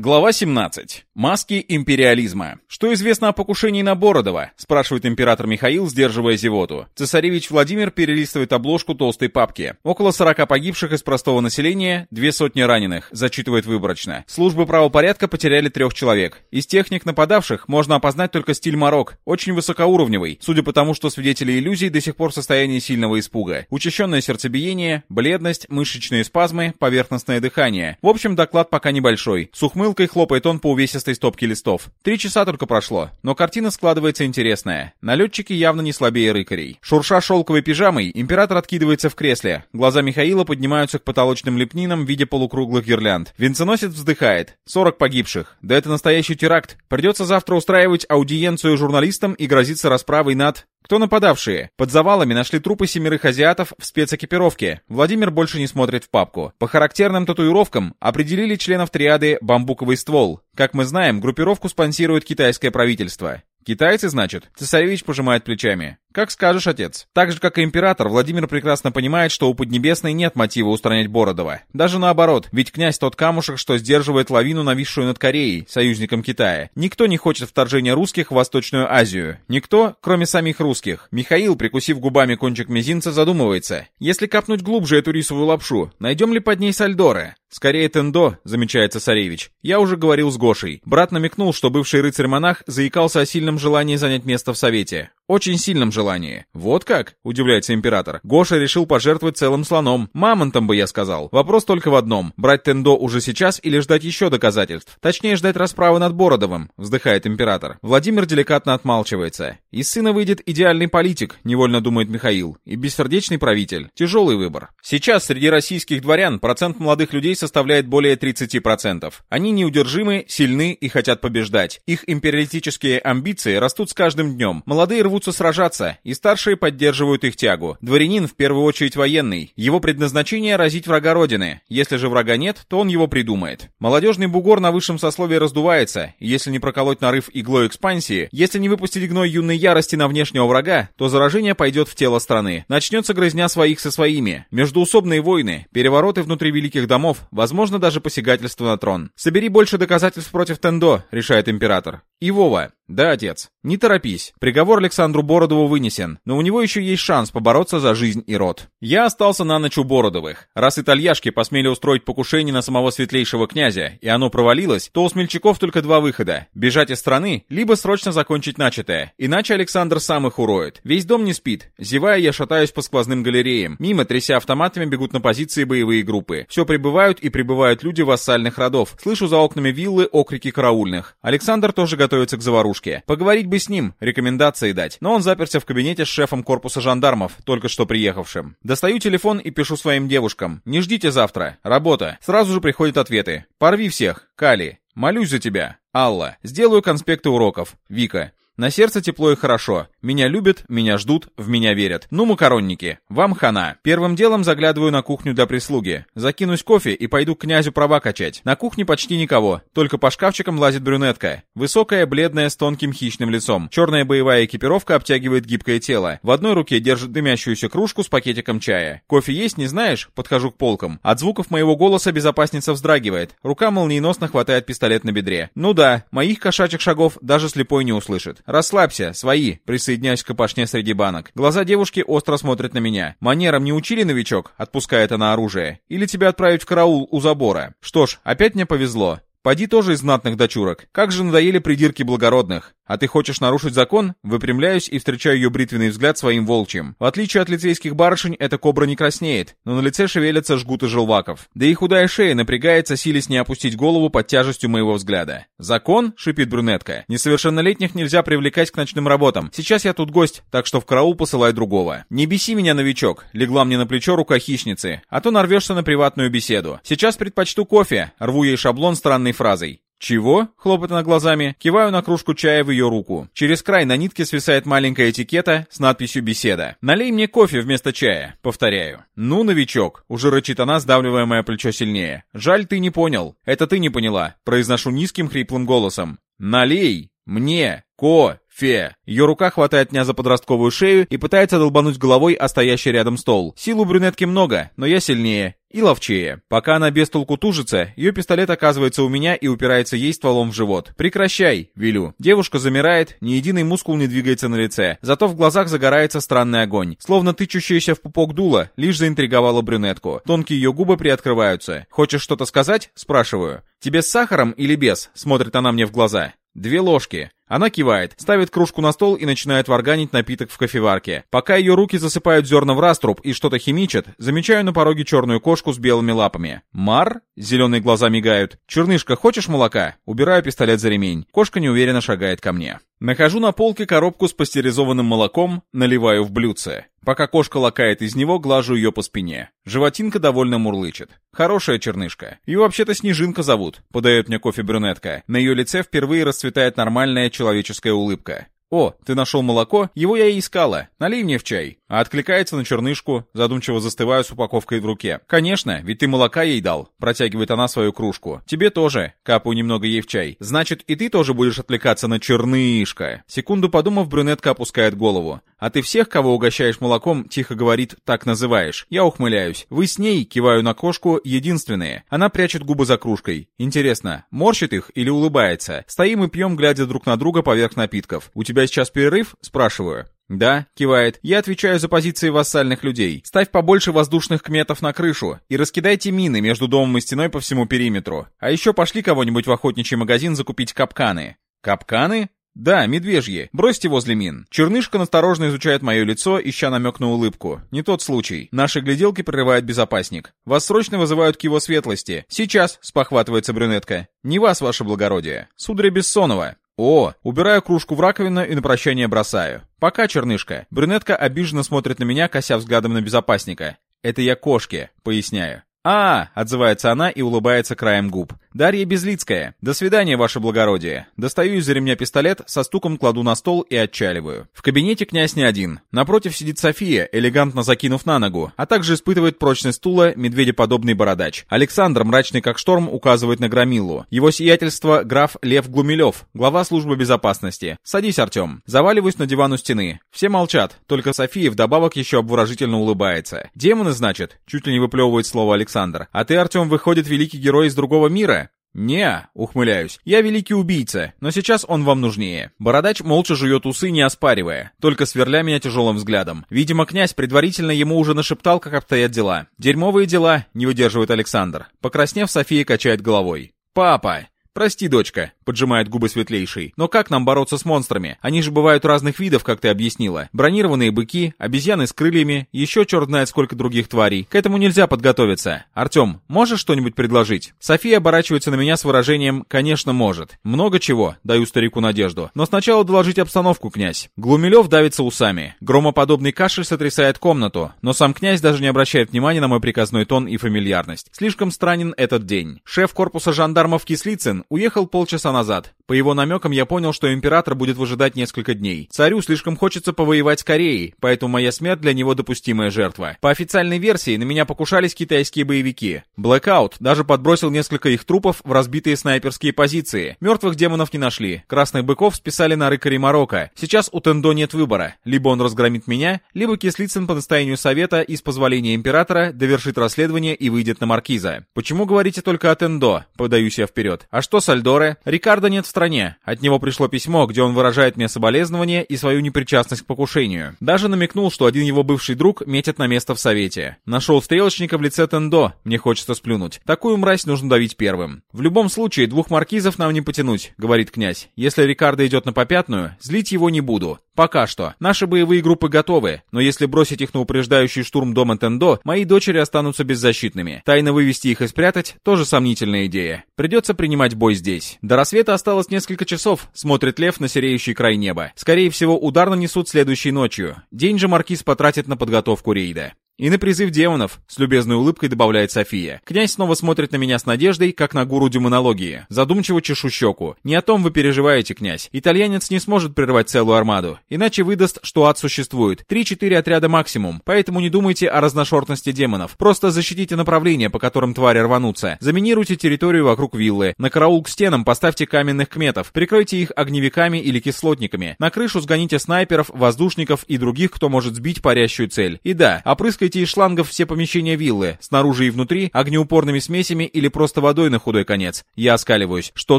Глава 17. Маски империализма. Что известно о покушении на Бородова? Спрашивает император Михаил, сдерживая зевоту. Цесаревич Владимир перелистывает обложку толстой папки. Около 40 погибших из простого населения, две сотни раненых, зачитывает выборочно. Службы правопорядка потеряли трех человек. Из техник нападавших можно опознать только стиль Марок, очень высокоуровневый, судя по тому, что свидетели иллюзий до сих пор в состоянии сильного испуга. Учащенное сердцебиение, бледность, мышечные спазмы, поверхностное дыхание. В общем, доклад пока небольшой. С ухмылкой хлопает он по увесистой стопке листов. Три часа только прошло, но картина складывается интересная. Налетчики явно не слабее рыкарей. Шурша шелковой пижамой, император откидывается в кресле. Глаза Михаила поднимаются к потолочным лепнинам в виде полукруглых гирлянд. Венценосец вздыхает. 40 погибших. Да это настоящий теракт. Придется завтра устраивать аудиенцию журналистам и грозиться расправой над... Кто нападавшие? Под завалами нашли трупы семерых азиатов в спецэкипировке. Владимир больше не смотрит в папку. По характерным татуировкам определили членов триады «Бамбуковый ствол». Как мы знаем, группировку спонсирует китайское правительство. Китайцы, значит? Цесаревич пожимает плечами. Как скажешь, отец. Так же, как и император, Владимир прекрасно понимает, что у Поднебесной нет мотива устранять Бородова. Даже наоборот, ведь князь тот камушек, что сдерживает лавину, нависшую над Кореей, союзником Китая. Никто не хочет вторжения русских в Восточную Азию. Никто, кроме самих русских. Михаил, прикусив губами кончик мизинца, задумывается. Если капнуть глубже эту рисовую лапшу, найдем ли под ней сальдоры? «Скорее Тендо», — замечает цесаревич. «Я уже говорил с Гошей. Брат намекнул, что бывший рыцарь-монах заикался о сильном желании занять место в Совете. Очень сильном желании. Вот как? Удивляется император. Гоша решил пожертвовать целым слоном. Мамонтом бы я сказал. Вопрос только в одном. Брать Тендо уже сейчас или ждать еще доказательств? Точнее, ждать расправы над Бородовым, вздыхает император. Владимир деликатно отмалчивается. Из сына выйдет идеальный политик, невольно думает Михаил, и бессердечный правитель. Тяжелый выбор. Сейчас среди российских дворян процент молодых людей составляет более 30%. Они неудержимы, сильны и хотят побеждать. Их империалистические амбиции растут с каждым днем. Молодые рвут рвутся сражаться, и старшие поддерживают их тягу. Дворянин в первую очередь военный. Его предназначение — разить врага Родины. Если же врага нет, то он его придумает. Молодежный бугор на высшем сословии раздувается. Если не проколоть нарыв иглой экспансии, если не выпустить гной юной ярости на внешнего врага, то заражение пойдет в тело страны. Начнется грызня своих со своими. Междуусобные войны, перевороты внутри великих домов, возможно даже посягательство на трон. Собери больше доказательств против Тендо, решает император. И Вова. Да, отец. Не торопись. Приговор Александру Бородову вынесен, но у него еще есть шанс побороться за жизнь и род. Я остался на ночь у Бородовых. Раз итальяшки посмели устроить покушение на самого светлейшего князя, и оно провалилось, то у смельчаков только два выхода. Бежать из страны, либо срочно закончить начатое. Иначе Александр сам их уроет. Весь дом не спит. Зевая, я шатаюсь по сквозным галереям. Мимо, тряся автоматами, бегут на позиции боевые группы. Все прибывают и прибывают люди вассальных родов. Слышу за окнами виллы окрики караульных. Александр тоже готов готовится к заварушке. Поговорить бы с ним, рекомендации дать. Но он заперся в кабинете с шефом корпуса жандармов, только что приехавшим. Достаю телефон и пишу своим девушкам. Не ждите завтра. Работа. Сразу же приходят ответы. Порви всех. Кали. Молюсь за тебя. Алла. Сделаю конспекты уроков. Вика. На сердце тепло и хорошо. Меня любят, меня ждут, в меня верят. Ну, макаронники, вам хана. Первым делом заглядываю на кухню для прислуги. Закинусь кофе и пойду к князю права качать. На кухне почти никого, только по шкафчикам лазит брюнетка. Высокая, бледная, с тонким хищным лицом. Черная боевая экипировка обтягивает гибкое тело. В одной руке держит дымящуюся кружку с пакетиком чая. Кофе есть, не знаешь? Подхожу к полкам. От звуков моего голоса безопасница вздрагивает. Рука молниеносно хватает пистолет на бедре. Ну да, моих кошачьих шагов даже слепой не услышит. «Расслабься, свои», присоединяюсь к копошне среди банок. Глаза девушки остро смотрят на меня. «Манерам не учили, новичок?» Отпускает она оружие. «Или тебя отправить в караул у забора?» Что ж, опять мне повезло. Поди тоже из знатных дочурок. Как же надоели придирки благородных. А ты хочешь нарушить закон? Выпрямляюсь и встречаю ее бритвенный взгляд своим волчьим. В отличие от лицейских барышень, эта кобра не краснеет, но на лице шевелятся жгуты желваков. Да и худая шея напрягается, силясь не опустить голову под тяжестью моего взгляда. «Закон?» — шипит брюнетка. «Несовершеннолетних нельзя привлекать к ночным работам. Сейчас я тут гость, так что в караул посылай другого. Не беси меня, новичок!» — легла мне на плечо рука хищницы. «А то нарвешься на приватную беседу. Сейчас предпочту кофе». Рву ей шаблон странной фразой. «Чего?» — хлопает она глазами. Киваю на кружку чая в ее руку. Через край на нитке свисает маленькая этикета с надписью «Беседа». «Налей мне кофе вместо чая», — повторяю. «Ну, новичок», — уже рычит она, сдавливая мое плечо сильнее. «Жаль, ты не понял. Это ты не поняла», — произношу низким хриплым голосом. «Налей! Мне! Ко! Фе. Ее рука хватает меня за подростковую шею и пытается долбануть головой о стоящий рядом стол. Сил у брюнетки много, но я сильнее и ловчее. Пока она без толку тужится, ее пистолет оказывается у меня и упирается ей стволом в живот. «Прекращай!» — велю. Девушка замирает, ни единый мускул не двигается на лице. Зато в глазах загорается странный огонь. Словно тычущаяся в пупок дула, лишь заинтриговала брюнетку. Тонкие ее губы приоткрываются. «Хочешь что-то сказать?» — спрашиваю. «Тебе с сахаром или без?» — смотрит она мне в глаза. «Две ложки». Она кивает, ставит кружку на стол и начинает варганить напиток в кофеварке. Пока ее руки засыпают зерна в раструб и что-то химичат, замечаю на пороге черную кошку с белыми лапами. «Мар?» Зеленые глаза мигают. «Чернышка, хочешь молока?» Убираю пистолет за ремень. Кошка неуверенно шагает ко мне. Нахожу на полке коробку с пастеризованным молоком, наливаю в блюдце. Пока кошка лакает из него, глажу ее по спине. Животинка довольно мурлычет. Хорошая чернышка. Ее вообще-то Снежинка зовут, подает мне кофе брюнетка. На ее лице впервые расцветает нормальная человеческая улыбка. «О, ты нашел молоко? Его я и искала. Налей мне в чай». А откликается на чернышку, задумчиво застываю с упаковкой в руке. «Конечно, ведь ты молока ей дал», — протягивает она свою кружку. «Тебе тоже», — капаю немного ей в чай. «Значит, и ты тоже будешь отвлекаться на чернышка». Секунду подумав, брюнетка опускает голову. «А ты всех, кого угощаешь молоком, тихо говорит, так называешь». Я ухмыляюсь. «Вы с ней», — киваю на кошку, — «единственные». Она прячет губы за кружкой. Интересно, морщит их или улыбается? Стоим и пьем, глядя друг на друга поверх напитков. «У тебя сейчас перерыв?» — спрашиваю. «Да», — кивает, — «я отвечаю за позиции вассальных людей. Ставь побольше воздушных кметов на крышу и раскидайте мины между домом и стеной по всему периметру. А еще пошли кого-нибудь в охотничий магазин закупить капканы». «Капканы?» «Да, медвежьи. Бросьте возле мин». Чернышка насторожно изучает мое лицо, ища намек на улыбку. Не тот случай. Наши гляделки прерывает безопасник. Вас срочно вызывают к его светлости. «Сейчас», — спохватывается брюнетка. «Не вас, ваше благородие. Сударя Бессонова». «О!» Убираю кружку в раковину и на прощание бросаю. «Пока, чернышка». Брюнетка обиженно смотрит на меня, кося взглядом на безопасника. «Это я кошки», — поясняю. «А!» — отзывается она и улыбается краем губ. «Дарья Безлицкая. До свидания, ваше благородие». Достаю из-за ремня пистолет, со стуком кладу на стол и отчаливаю. В кабинете князь не один. Напротив сидит София, элегантно закинув на ногу, а также испытывает прочность стула медведеподобный бородач. Александр, мрачный как шторм, указывает на Громилу. Его сиятельство граф Лев Глумилев, глава службы безопасности. «Садись, Артем». Заваливаюсь на диван у стены. Все молчат, только София вдобавок еще обворожительно улыбается. «Демоны, значит?» Чуть ли не выплевывает слово Александр. «А ты, Артем, выходит великий герой из другого мира?» «Не», — ухмыляюсь, — «я великий убийца, но сейчас он вам нужнее». Бородач молча жует усы, не оспаривая, только сверля меня тяжелым взглядом. Видимо, князь предварительно ему уже нашептал, как обстоят дела. «Дерьмовые дела», — не выдерживает Александр. Покраснев, София качает головой. «Папа!» «Прости, дочка», — поджимает губы светлейший. «Но как нам бороться с монстрами? Они же бывают разных видов, как ты объяснила. Бронированные быки, обезьяны с крыльями, еще черт знает сколько других тварей. К этому нельзя подготовиться. Артем, можешь что-нибудь предложить?» София оборачивается на меня с выражением «конечно может». «Много чего», — даю старику надежду. «Но сначала доложить обстановку, князь». Глумилев давится усами. Громоподобный кашель сотрясает комнату, но сам князь даже не обращает внимания на мой приказной тон и фамильярность. Слишком странен этот день. Шеф корпуса жандармов Кислицын уехал полчаса назад. По его намекам я понял, что император будет выжидать несколько дней. Царю слишком хочется повоевать с Кореей, поэтому моя смерть для него допустимая жертва. По официальной версии, на меня покушались китайские боевики. Blackout даже подбросил несколько их трупов в разбитые снайперские позиции. Мертвых демонов не нашли. Красных быков списали на рыкарей Марокко. Сейчас у Тендо нет выбора. Либо он разгромит меня, либо Кислицын по настоянию совета и с позволения императора довершит расследование и выйдет на маркиза. Почему говорите только о Тендо? Подаюсь я вперед. А что с Альдоре? Рикардо нет в стране. От него пришло письмо, где он выражает мне соболезнования и свою непричастность к покушению. Даже намекнул, что один его бывший друг метит на место в совете. Нашел стрелочника в лице Тендо. Мне хочется сплюнуть. Такую мразь нужно давить первым. В любом случае, двух маркизов нам не потянуть, говорит князь. Если Рикардо идет на попятную, злить его не буду. Пока что. Наши боевые группы готовы, но если бросить их на упреждающий штурм дома Тендо, мои дочери останутся беззащитными. Тайно вывести их и спрятать – тоже сомнительная идея. Придется принимать бой здесь. До рассвета осталось несколько часов, смотрит Лев на сереющий край неба. Скорее всего, удар нанесут следующей ночью. День же Маркиз потратит на подготовку рейда. И на призыв демонов, с любезной улыбкой добавляет София. Князь снова смотрит на меня с надеждой, как на гуру демонологии. Задумчиво чешу щеку. Не о том вы переживаете, князь. Итальянец не сможет прервать целую армаду. Иначе выдаст, что ад существует. Три-четыре отряда максимум. Поэтому не думайте о разношерстности демонов. Просто защитите направления, по которым твари рванутся. Заминируйте территорию вокруг виллы. На караул к стенам поставьте каменных кметов. Прикройте их огневиками или кислотниками. На крышу сгоните снайперов, воздушников и других, кто может сбить парящую цель. И да, опрыскайте из шлангов все помещения виллы, снаружи и внутри, огнеупорными смесями или просто водой на худой конец. Я оскаливаюсь. Что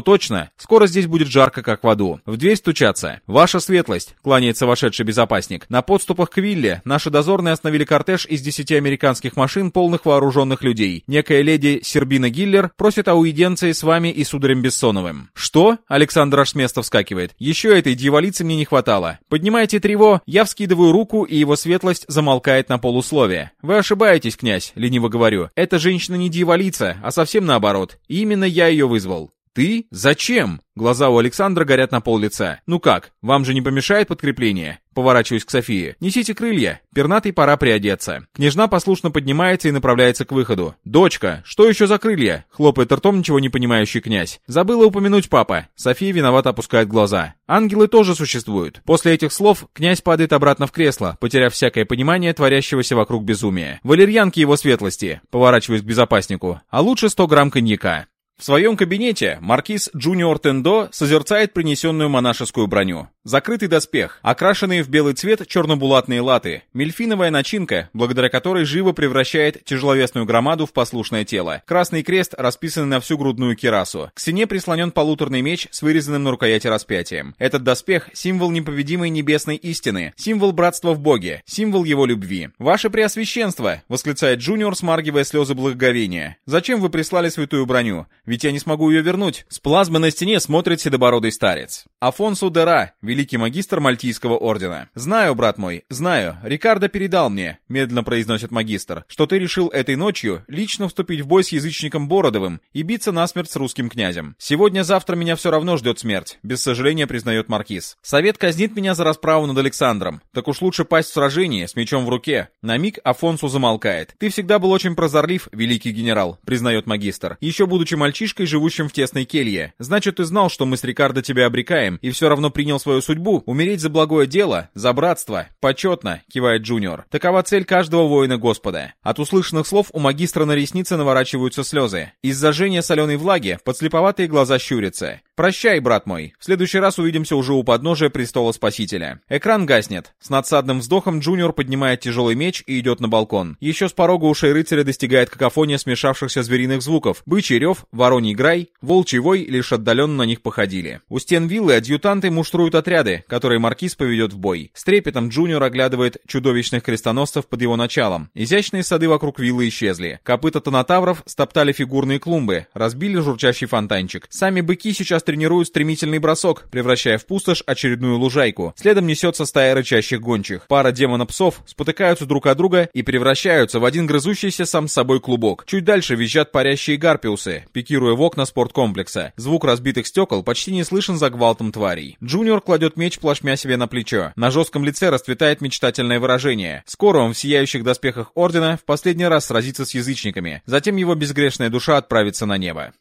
точно? Скоро здесь будет жарко, как в аду. В дверь стучаться. Ваша светлость, кланяется вошедший безопасник. На подступах к вилле наши дозорные остановили кортеж из десяти американских машин, полных вооруженных людей. Некая леди Сербина Гиллер просит аудиенции с вами и сударем Бессоновым. Что? Александр аж с места вскакивает. Еще этой дьяволицы мне не хватало. Поднимайте трево, я вскидываю руку, и его светлость замолкает на полусловие. Вы ошибаетесь, князь, лениво говорю. Эта женщина не дьяволица, а совсем наоборот. Именно я ее вызвал. «Ты? Зачем?» Глаза у Александра горят на пол лица. «Ну как, вам же не помешает подкрепление?» Поворачиваюсь к Софии. «Несите крылья. Пернатой пора приодеться». Княжна послушно поднимается и направляется к выходу. «Дочка, что еще за крылья?» Хлопает ртом ничего не понимающий князь. «Забыла упомянуть папа». София виновато опускает глаза. «Ангелы тоже существуют». После этих слов князь падает обратно в кресло, потеряв всякое понимание творящегося вокруг безумия. «Валерьянки его светлости». Поворачиваюсь к безопаснику. «А лучше 100 грамм коньяка». В своем кабинете маркиз Джуниор Тендо созерцает принесенную монашескую броню. Закрытый доспех, окрашенные в белый цвет черно-булатные латы, мельфиновая начинка, благодаря которой живо превращает тяжеловесную громаду в послушное тело, красный крест, расписанный на всю грудную кирасу. К стене прислонен полуторный меч с вырезанным на рукояти распятием. Этот доспех — символ непобедимой небесной истины, символ братства в Боге, символ его любви. «Ваше Преосвященство!» — восклицает Джуниор, смаргивая слезы благоговения. «Зачем вы прислали святую броню? Ведь я не смогу ее вернуть». С плазмы на стене смотрит седобородый старец. Афонсу Дера, великий магистр Мальтийского ордена. «Знаю, брат мой, знаю. Рикардо передал мне», — медленно произносит магистр, «что ты решил этой ночью лично вступить в бой с язычником Бородовым и биться насмерть с русским князем. Сегодня-завтра меня все равно ждет смерть», — без сожаления признает маркиз. «Совет казнит меня за расправу над Александром. Так уж лучше пасть в сражении, с мечом в руке». На миг Афонсу замолкает. «Ты всегда был очень прозорлив, великий генерал», — признает магистр. «Еще будучи мальчишкой, живущим в тесной келье. Значит, ты знал, что мы с Рикардо тебя обрекаем, и все равно принял свою судьбу, умереть за благое дело, за братство, почетно, кивает Джуниор. Такова цель каждого воина Господа. От услышанных слов у магистра на реснице наворачиваются слезы. Из-за жжения соленой влаги подслеповатые глаза щурятся. Прощай, брат мой. В следующий раз увидимся уже у подножия престола Спасителя. Экран гаснет. С надсадным вздохом Джуниор поднимает тяжелый меч и идет на балкон. Еще с порога ушей рыцаря достигает какофония смешавшихся звериных звуков. Бычий рев, вороний грай, волчий вой лишь отдаленно на них походили. У стен виллы адъютанты муштруют отряды, которые маркиз поведет в бой. С трепетом Джуниор оглядывает чудовищных крестоносцев под его началом. Изящные сады вокруг виллы исчезли. Копыта тонатавров стоптали фигурные клумбы, разбили журчащий фонтанчик. Сами быки сейчас тренируют стремительный бросок, превращая в пустошь очередную лужайку. Следом несется стая рычащих гончих. Пара демона-псов спотыкаются друг от друга и превращаются в один грызущийся сам с собой клубок. Чуть дальше визжат парящие гарпиусы, пикируя в окна спорткомплекса. Звук разбитых стекол почти не слышен за гвалтом тварей. Джуниор кладет меч плашмя себе на плечо. На жестком лице расцветает мечтательное выражение. Скоро он в сияющих доспехах Ордена в последний раз сразится с язычниками. Затем его безгрешная душа отправится на небо.